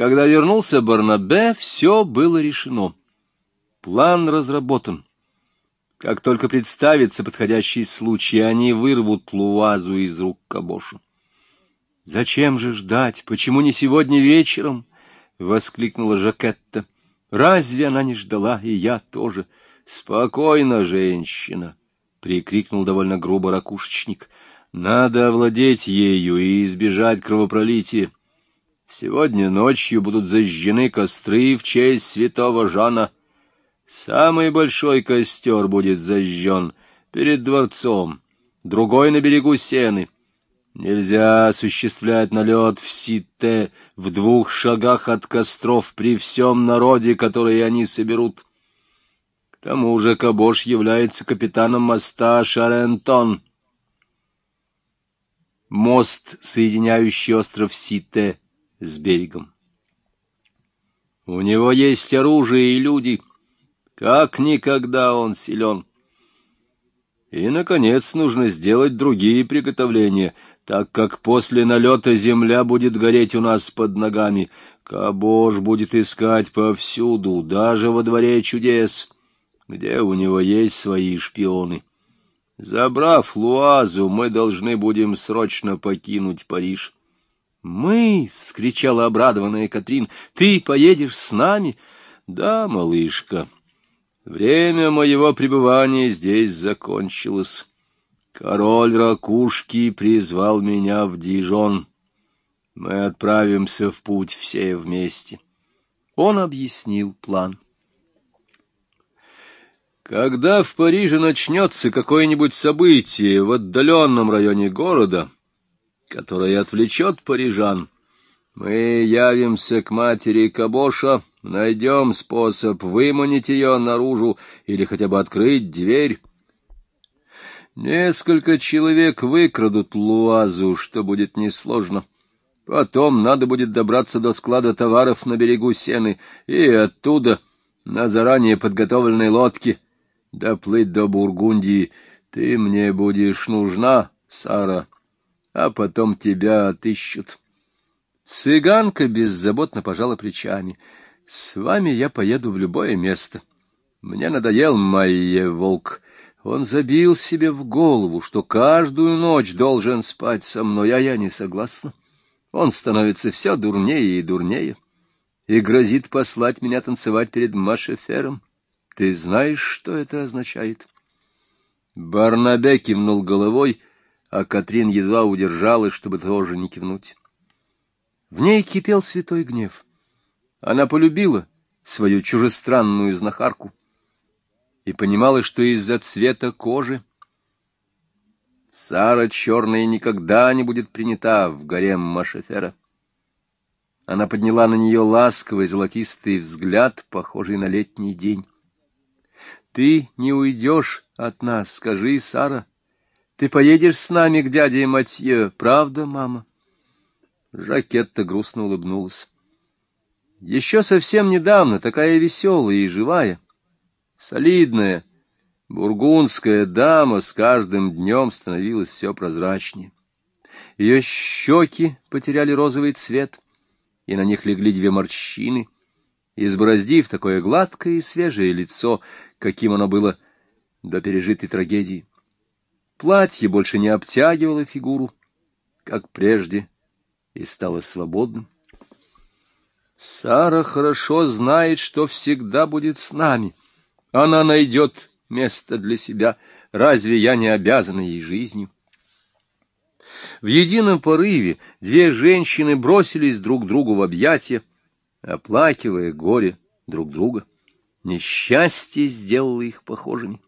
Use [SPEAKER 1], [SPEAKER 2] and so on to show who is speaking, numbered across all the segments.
[SPEAKER 1] Когда вернулся Барнабе, все было решено. План разработан. Как только представится подходящий случай, они вырвут Луазу из рук Кабошу. «Зачем же ждать? Почему не сегодня вечером?» — воскликнула Жакетта. «Разве она не ждала? И я тоже. Спокойно, женщина!» — прикрикнул довольно грубо ракушечник. «Надо овладеть ею и избежать кровопролития. Сегодня ночью будут зажжены костры в честь святого Жана». Самый большой костер будет зажжен перед дворцом, другой на берегу Сены. Нельзя осуществлять налет в Сите в двух шагах от костров при всем народе, который они соберут. К тому же Кабош является капитаном моста Шарентон. Мост, соединяющий остров Сите с берегом. У него есть оружие и люди — как никогда он силен. И, наконец, нужно сделать другие приготовления, так как после налета земля будет гореть у нас под ногами. Кабош будет искать повсюду, даже во дворе чудес, где у него есть свои шпионы. Забрав Луазу, мы должны будем срочно покинуть Париж. — Мы! — вскричала обрадованная Катрин. — Ты поедешь с нами? — Да, малышка. — Время моего пребывания здесь закончилось. Король Ракушки призвал меня в Дижон. Мы отправимся в путь все вместе. Он объяснил план. Когда в Париже начнется какое-нибудь событие в отдаленном районе города, которое отвлечет парижан, мы явимся к матери Кабоша, найдем способ выманить ее наружу или хотя бы открыть дверь. Несколько человек выкрадут Луазу, что будет несложно. Потом надо будет добраться до склада товаров на берегу Сены и оттуда на заранее подготовленной лодке доплыть до Бургундии. Ты мне будешь нужна, Сара, а потом тебя отыщут. Цыганка беззаботно пожала плечами. — С вами я поеду в любое место. Мне надоел Майе Волк. Он забил себе в голову, что каждую ночь должен спать со мной, а я не согласна. Он становится все дурнее и дурнее и грозит послать меня танцевать перед Машефером. Ты знаешь, что это означает? Барнабе кивнул головой, а Катрин едва удержалась, чтобы тоже не кивнуть. В ней кипел святой гнев. Она полюбила свою чужестранную знахарку и понимала, что из-за цвета кожи Сара черная никогда не будет принята в гарем Машефера. Она подняла на нее ласковый золотистый взгляд, похожий на летний день. — Ты не уйдешь от нас, скажи, Сара. Ты поедешь с нами к дяде Матье, правда, мама? Жакетта грустно улыбнулась. Еще совсем недавно такая веселая и живая, солидная, бургундская дама с каждым днем становилась все прозрачнее. Ее щеки потеряли розовый цвет, и на них легли две морщины, избороздив такое гладкое и свежее лицо, каким оно было до пережитой трагедии. Платье больше не обтягивало фигуру, как прежде и стало свободным. Сара хорошо знает, что всегда будет с нами. Она найдет место для себя. Разве я не обязана ей жизнью? В едином порыве две женщины бросились друг другу в объятия, оплакивая горе друг друга. Несчастье сделало их похожими.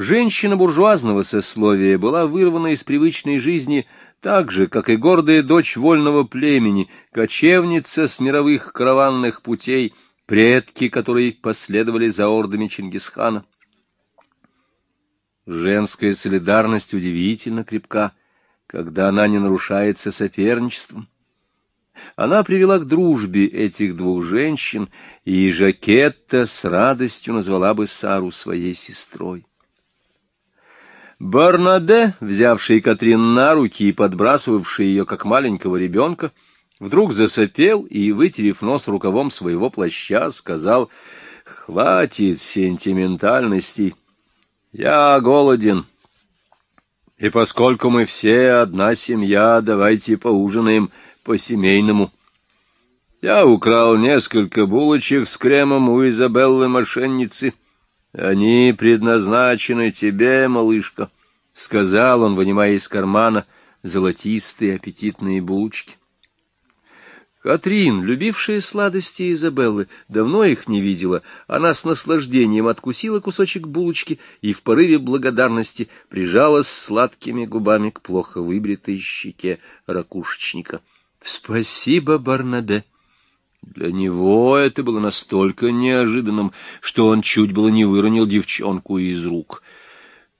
[SPEAKER 1] Женщина буржуазного сословия была вырвана из привычной жизни так же, как и гордая дочь вольного племени, кочевница с мировых караванных путей, предки, которые последовали за ордами Чингисхана. Женская солидарность удивительно крепка, когда она не нарушается соперничеством. Она привела к дружбе этих двух женщин, и Жакетта с радостью назвала бы Сару своей сестрой. Барнаде, взявший Катрин на руки и подбрасывавший ее как маленького ребенка, Вдруг засопел и, вытерев нос рукавом своего плаща, сказал «Хватит сентиментальностей, я голоден». И поскольку мы все одна семья, давайте поужинаем по-семейному. Я украл несколько булочек с кремом у Изабеллы-мошенницы. Они предназначены тебе, малышка, — сказал он, вынимая из кармана золотистые аппетитные булочки. Катрин, любившая сладости Изабеллы, давно их не видела. Она с наслаждением откусила кусочек булочки и в порыве благодарности прижалась сладкими губами к плохо выбритой щеке ракушечника. — Спасибо, Барнабе! Для него это было настолько неожиданным, что он чуть было не выронил девчонку из рук.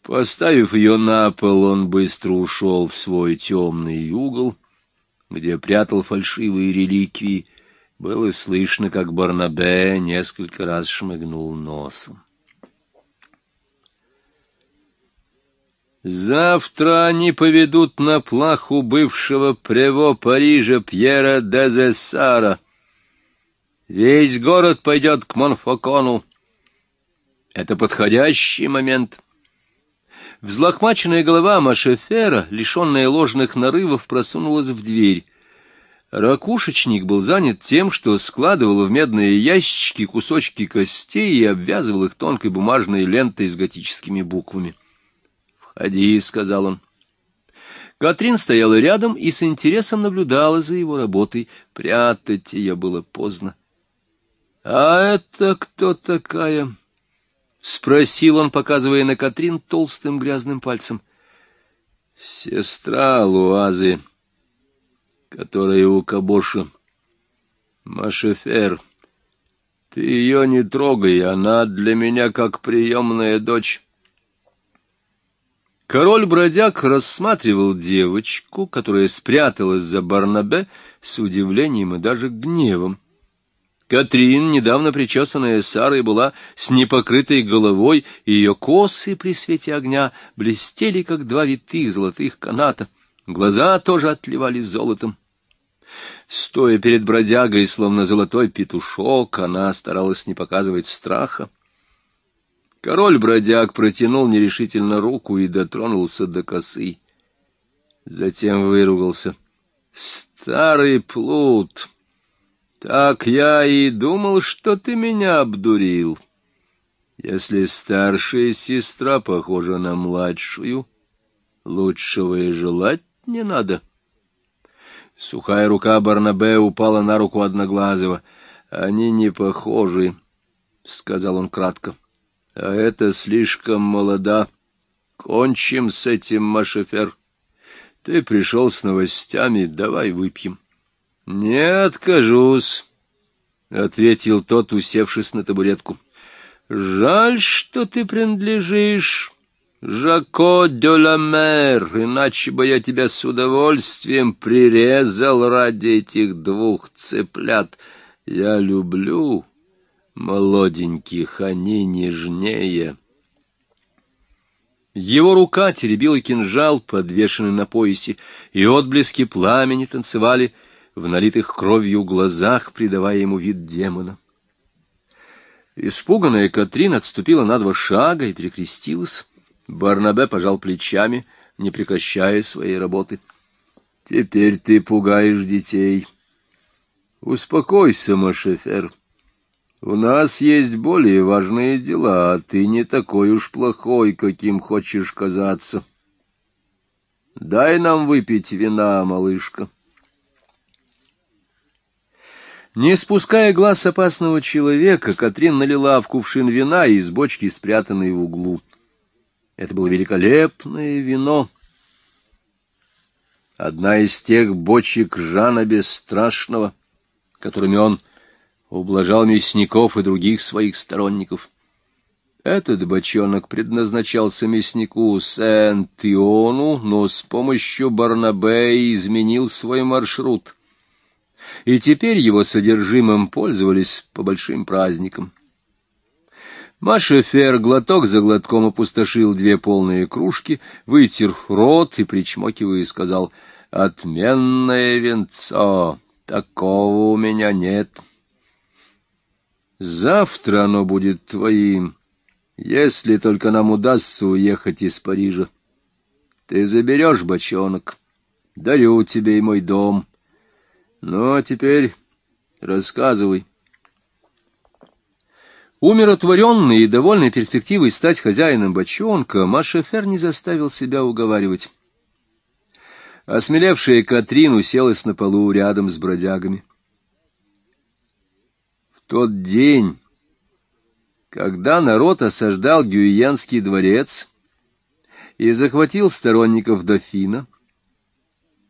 [SPEAKER 1] Поставив ее на пол, он быстро ушел в свой темный угол — где прятал фальшивые реликвии, было слышно, как Барнабе несколько раз шмыгнул носом. Завтра они поведут на плаху бывшего прево Парижа Пьера Дезессара. Весь город пойдет к Монфокону. Это подходящий момент — Взлохмаченная голова Машефера, лишенная ложных нарывов, просунулась в дверь. Ракушечник был занят тем, что складывал в медные ящички кусочки костей и обвязывал их тонкой бумажной лентой с готическими буквами. «Входи», — сказал он. Катрин стояла рядом и с интересом наблюдала за его работой. Прятать ее было поздно. «А это кто такая?» — спросил он, показывая на Катрин толстым грязным пальцем. — Сестра Луазы, которая у Кабоша. Машефер, ты ее не трогай, она для меня как приемная дочь. Король-бродяг рассматривал девочку, которая спряталась за Барнабе с удивлением и даже гневом. Катрин, недавно причесанная Сарой, была с непокрытой головой, и ее косы при свете огня блестели, как два витых золотых каната. Глаза тоже отливали золотом. Стоя перед бродягой, словно золотой петушок, она старалась не показывать страха. Король-бродяг протянул нерешительно руку и дотронулся до косы. Затем выругался. «Старый плут!» Так я и думал, что ты меня обдурил. Если старшая сестра похожа на младшую, лучшего и желать не надо. Сухая рука Барнабе упала на руку Одноглазого. Они не похожи, — сказал он кратко. А это слишком молода. Кончим с этим, Машефер. Ты пришел с новостями, давай выпьем. —— Не откажусь, — ответил тот, усевшись на табуретку. — Жаль, что ты принадлежишь Жако де ла Мер, иначе бы я тебя с удовольствием прирезал ради этих двух цыплят. Я люблю молоденьких, они нежнее. Его рука теребила кинжал, подвешенный на поясе, и отблески пламени танцевали — в налитых кровью глазах, придавая ему вид демона. Испуганная Катрин отступила на два шага и перекрестилась. Барнабе пожал плечами, не прекращая своей работы. — Теперь ты пугаешь детей. — Успокойся, Машефер. У нас есть более важные дела, а ты не такой уж плохой, каким хочешь казаться. Дай нам выпить вина, малышка. — не спуская глаз опасного человека, Катрин налила в кувшин вина из бочки, спрятанной в углу. Это было великолепное вино. Одна из тех бочек Жана Бесстрашного, которыми он ублажал мясников и других своих сторонников. Этот бочонок предназначался мяснику Сент-Иону, но с помощью Барнабе изменил свой маршрут — и теперь его содержимым пользовались по большим праздникам. Маша Фер глоток за глотком опустошил две полные кружки, вытер рот и, причмокивая, сказал «Отменное венцо! Такого у меня нет. Завтра оно будет твоим, если только нам удастся уехать из Парижа. Ты заберешь бочонок, дарю тебе и мой дом. Ну, а теперь рассказывай. Умиротворенный и довольный перспективой стать хозяином бочонка, Маша Фер не заставил себя уговаривать. Осмелевшая Катрин уселась на полу рядом с бродягами. В тот день, когда народ осаждал Гюйенский дворец и захватил сторонников дофина,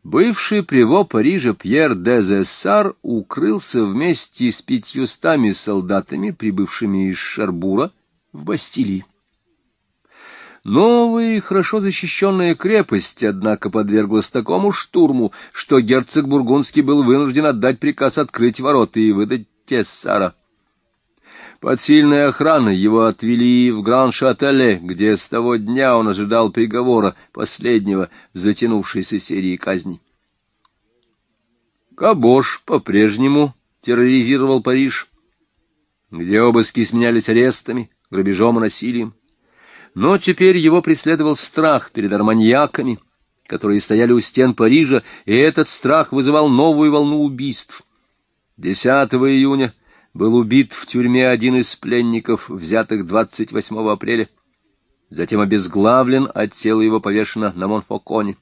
[SPEAKER 1] Бывший приво Парижа Пьер де Зессар укрылся вместе с пятьюстами солдатами, прибывшими из Шарбура, в Бастилии. Новая и хорошо защищенная крепость, однако, подверглась такому штурму, что герцог Бургундский был вынужден отдать приказ открыть ворота и выдать Тессара. Под сильной охраной его отвели в Гран-Шателе, где с того дня он ожидал приговора, последнего в затянувшейся серии казней. Кабош по-прежнему терроризировал Париж, где обыски сменялись арестами, грабежом и насилием. Но теперь его преследовал страх перед арманьяками, которые стояли у стен Парижа, и этот страх вызывал новую волну убийств. 10 июня был убит в тюрьме один из пленников, взятых 28 апреля. Затем обезглавлен, а тело его повешено на Монфоконе.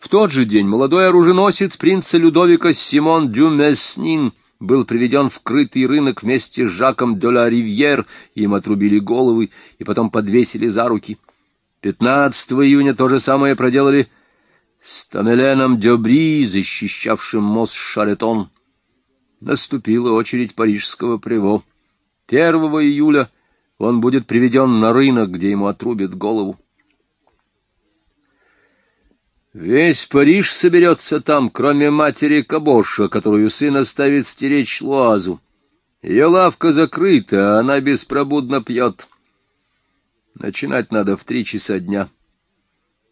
[SPEAKER 1] В тот же день молодой оруженосец принца Людовика Симон Дюмеснин был приведен в крытый рынок вместе с Жаком де ла Ривьер, им отрубили головы и потом подвесили за руки. 15 июня то же самое проделали с Тамеленом Дёбри, защищавшим мост Шаретон наступила очередь парижского приво. Первого июля он будет приведен на рынок, где ему отрубят голову. Весь Париж соберется там, кроме матери Кабоша, которую сын оставит стеречь Луазу. Ее лавка закрыта, а она беспробудно пьет. Начинать надо в три часа дня.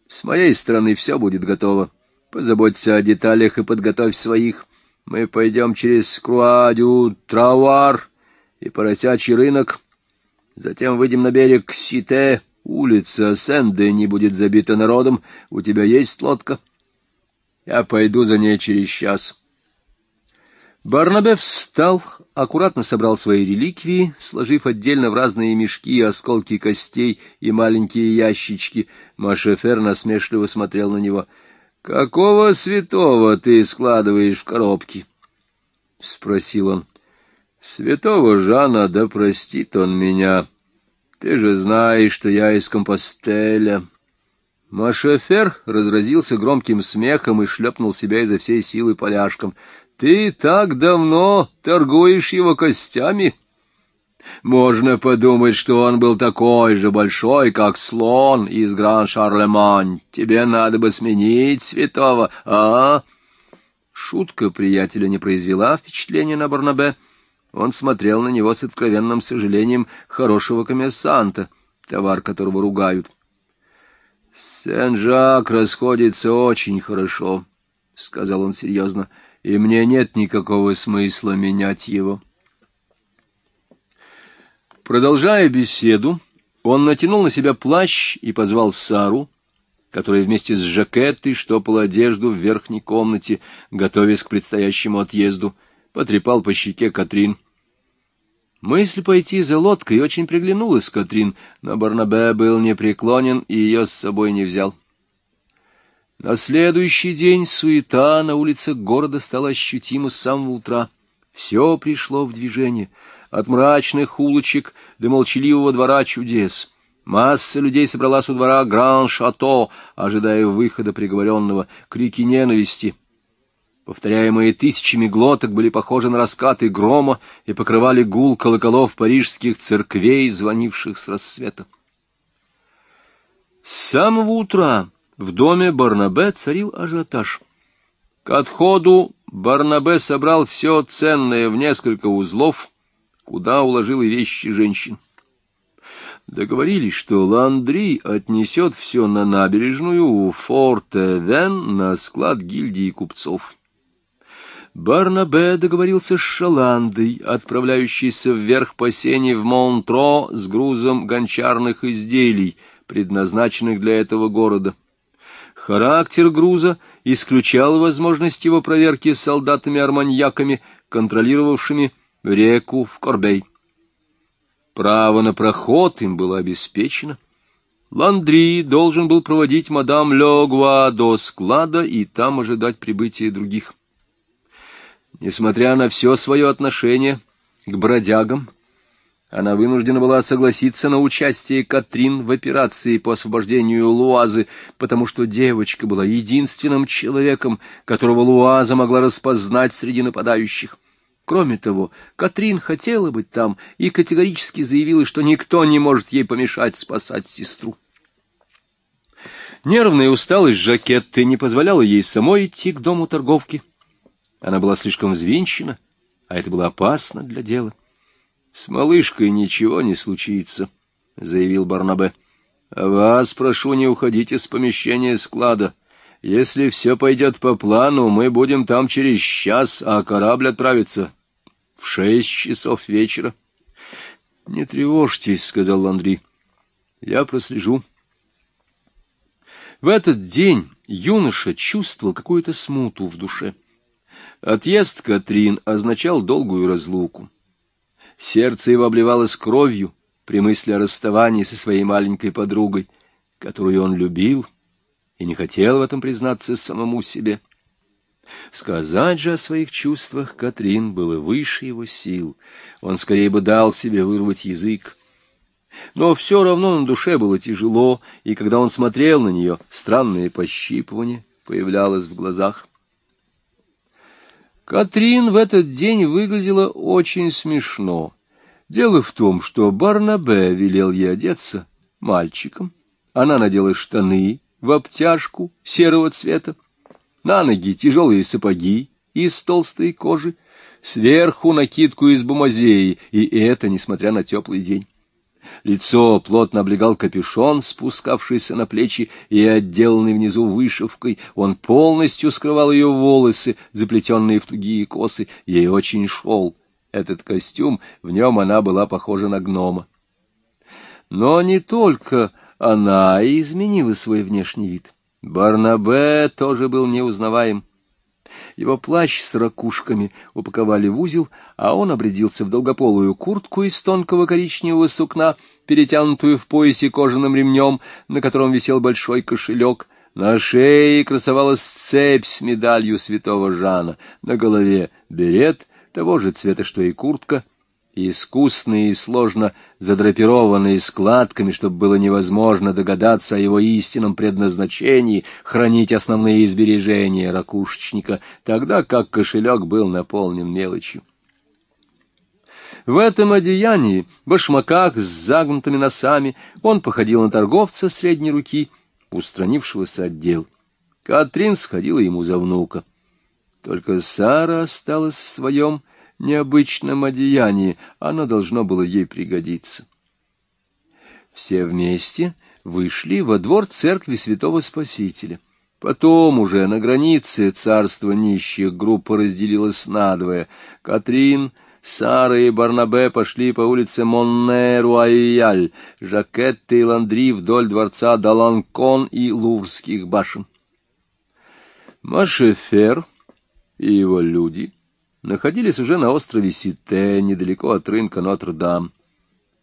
[SPEAKER 1] С моей стороны все будет готово. Позаботься о деталях и подготовь своих. Мы пойдем через Круадю, Травар и Поросячий рынок, затем выйдем на берег Сите, улица Сен-Дени будет забита народом, у тебя есть лодка? Я пойду за ней через час». Барнабе встал, аккуратно собрал свои реликвии, сложив отдельно в разные мешки осколки костей и маленькие ящички. Машефер насмешливо смотрел на него — «Какого святого ты складываешь в коробки?» — спросил он. «Святого Жана, да простит он меня. Ты же знаешь, что я из Компостеля». Машефер разразился громким смехом и шлепнул себя изо всей силы поляшком. «Ты так давно торгуешь его костями?» Можно подумать, что он был такой же большой, как слон из Гран-Шарлемань. Тебе надо бы сменить святого, а? Шутка приятеля не произвела впечатления на Барнабе. Он смотрел на него с откровенным сожалением хорошего коммерсанта, товар которого ругают. «Сен-Жак расходится очень хорошо», — сказал он серьезно, — «и мне нет никакого смысла менять его». Продолжая беседу, он натянул на себя плащ и позвал Сару, которая вместе с Жакеттой штопала одежду в верхней комнате, готовясь к предстоящему отъезду, потрепал по щеке Катрин. Мысль пойти за лодкой очень приглянулась Катрин, но Барнабе был непреклонен и ее с собой не взял. На следующий день суета на улицах города стала ощутима с самого утра. Все пришло в движение — от мрачных улочек до молчаливого двора чудес. Масса людей собралась у двора Гран-Шато, ожидая выхода приговоренного, крики ненависти. Повторяемые тысячами глоток были похожи на раскаты грома и покрывали гул колоколов парижских церквей, звонивших с рассвета. С самого утра в доме Барнабе царил ажиотаж. К отходу Барнабе собрал все ценное в несколько узлов — куда уложил вещи женщин. Договорились, что Ландри отнесет все на набережную у Форте-Вен на склад гильдии купцов. Барнабе договорился с Шаландой, отправляющейся вверх по сене в Монтро с грузом гончарных изделий, предназначенных для этого города. Характер груза исключал возможность его проверки солдатами-арманьяками, контролировавшими реку в Корбей. Право на проход им было обеспечено. Ландри должен был проводить мадам Легуа до склада и там ожидать прибытия других. Несмотря на все свое отношение к бродягам, она вынуждена была согласиться на участие Катрин в операции по освобождению Луазы, потому что девочка была единственным человеком, которого Луаза могла распознать среди нападающих. Кроме того, Катрин хотела быть там и категорически заявила, что никто не может ей помешать спасать сестру. Нервная усталость Жакетты не позволяла ей самой идти к дому торговки. Она была слишком взвинчена, а это было опасно для дела. — С малышкой ничего не случится, — заявил Барнабе. — А вас прошу не уходить из помещения склада. Если все пойдет по плану, мы будем там через час, а корабль отправится в шесть часов вечера. — Не тревожьтесь, — сказал Ландри. — Я прослежу. В этот день юноша чувствовал какую-то смуту в душе. Отъезд Катрин означал долгую разлуку. Сердце его обливалось кровью при мысли о расставании со своей маленькой подругой, которую он любил и не хотел в этом признаться самому себе. Сказать же о своих чувствах Катрин было выше его сил. Он скорее бы дал себе вырвать язык. Но все равно на душе было тяжело, и когда он смотрел на нее, странное пощипывание появлялось в глазах. Катрин в этот день выглядела очень смешно. Дело в том, что Барнабе велел ей одеться мальчиком. Она надела штаны в обтяжку серого цвета, на ноги тяжелые сапоги из толстой кожи, сверху накидку из бумазеи, и это несмотря на теплый день. Лицо плотно облегал капюшон, спускавшийся на плечи и отделанный внизу вышивкой. Он полностью скрывал ее волосы, заплетенные в тугие косы. Ей очень шел этот костюм, в нем она была похожа на гнома. Но не только она изменила свой внешний вид. Барнабе тоже был неузнаваем. Его плащ с ракушками упаковали в узел, а он обрядился в долгополую куртку из тонкого коричневого сукна, перетянутую в поясе кожаным ремнем, на котором висел большой кошелек. На шее красовалась цепь с медалью святого Жана, на голове берет того же цвета, что и куртка — искусные и сложно задрапированные складками, чтобы было невозможно догадаться о его истинном предназначении, хранить основные избережения ракушечника, тогда как кошелек был наполнен мелочью. В этом одеянии, башмаках с загнутыми носами, он походил на торговца средней руки, устранившегося от дел. Катрин сходила ему за внука. Только Сара осталась в своем необычном одеянии, оно должно было ей пригодиться. Все вместе вышли во двор церкви святого Спасителя. Потом уже на границе царства нищих группа разделилась надвое. Катрин, Сара и Барнабе пошли по улице Монне-Руайяль, Жакетта и Ландри вдоль дворца Даланкон и Луврских башен. Машефер и его люди — находились уже на острове Сите, недалеко от рынка Нотр-Дам.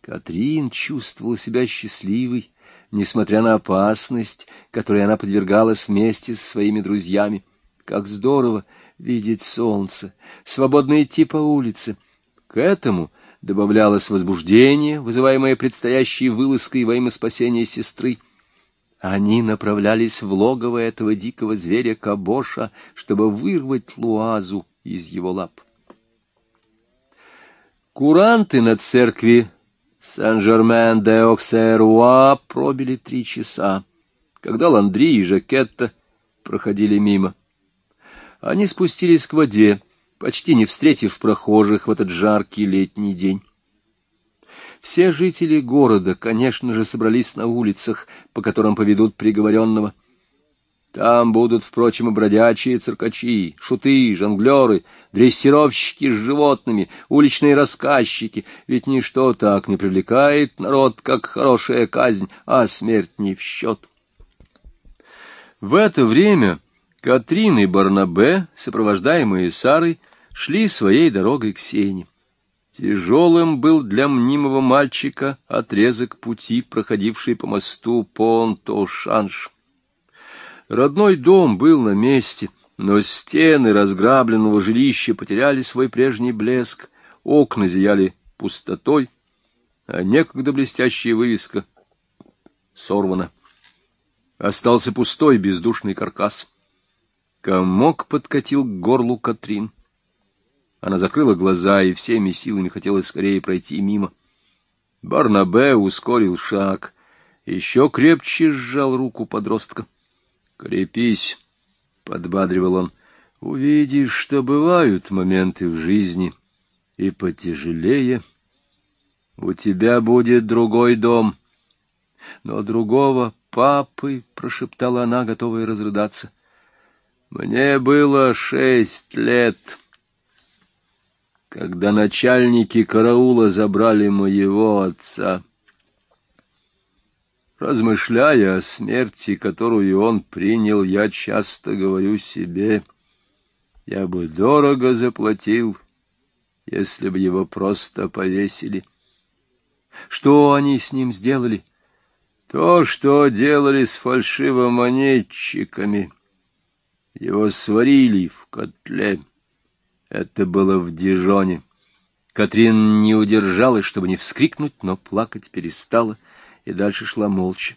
[SPEAKER 1] Катрин чувствовала себя счастливой, несмотря на опасность, которой она подвергалась вместе со своими друзьями. Как здорово видеть солнце, свободно идти по улице. К этому добавлялось возбуждение, вызываемое предстоящей вылазкой во имя спасения сестры. Они направлялись в логово этого дикого зверя Кабоша, чтобы вырвать Луазу из его лап. Куранты на церкви Сен-Жермен-де-Оксеруа пробили три часа, когда Ландри и Жакетта проходили мимо. Они спустились к воде, почти не встретив прохожих в этот жаркий летний день. Все жители города, конечно же, собрались на улицах, по которым поведут приговоренного. Там будут, впрочем, и бродячие циркачи, шуты, жонглеры, дрессировщики с животными, уличные рассказчики, ведь ничто так не привлекает народ, как хорошая казнь, а смерть не в счет. В это время Катрин и Барнабе, сопровождаемые Сарой, шли своей дорогой к Сене. Тяжелым был для мнимого мальчика отрезок пути, проходивший по мосту Понто-Шанш. Родной дом был на месте, но стены разграбленного жилища потеряли свой прежний блеск, окна зияли пустотой, а некогда блестящая вывеска сорвана. Остался пустой бездушный каркас. Комок подкатил к горлу Катрин. Она закрыла глаза и всеми силами хотела скорее пройти мимо. Барнабе ускорил шаг, еще крепче сжал руку подростка. «Крепись», — подбадривал он, — «увидишь, что бывают моменты в жизни, и потяжелее. У тебя будет другой дом, но другого папы», — прошептала она, готовая разрыдаться. «Мне было шесть лет» когда начальники караула забрали моего отца. Размышляя о смерти, которую он принял, я часто говорю себе, я бы дорого заплатил, если бы его просто повесили. Что они с ним сделали? То, что делали с фальшивомонетчиками. Его сварили в котле. Это было в Дижоне. Катрин не удержалась, чтобы не вскрикнуть, но плакать перестала и дальше шла молча.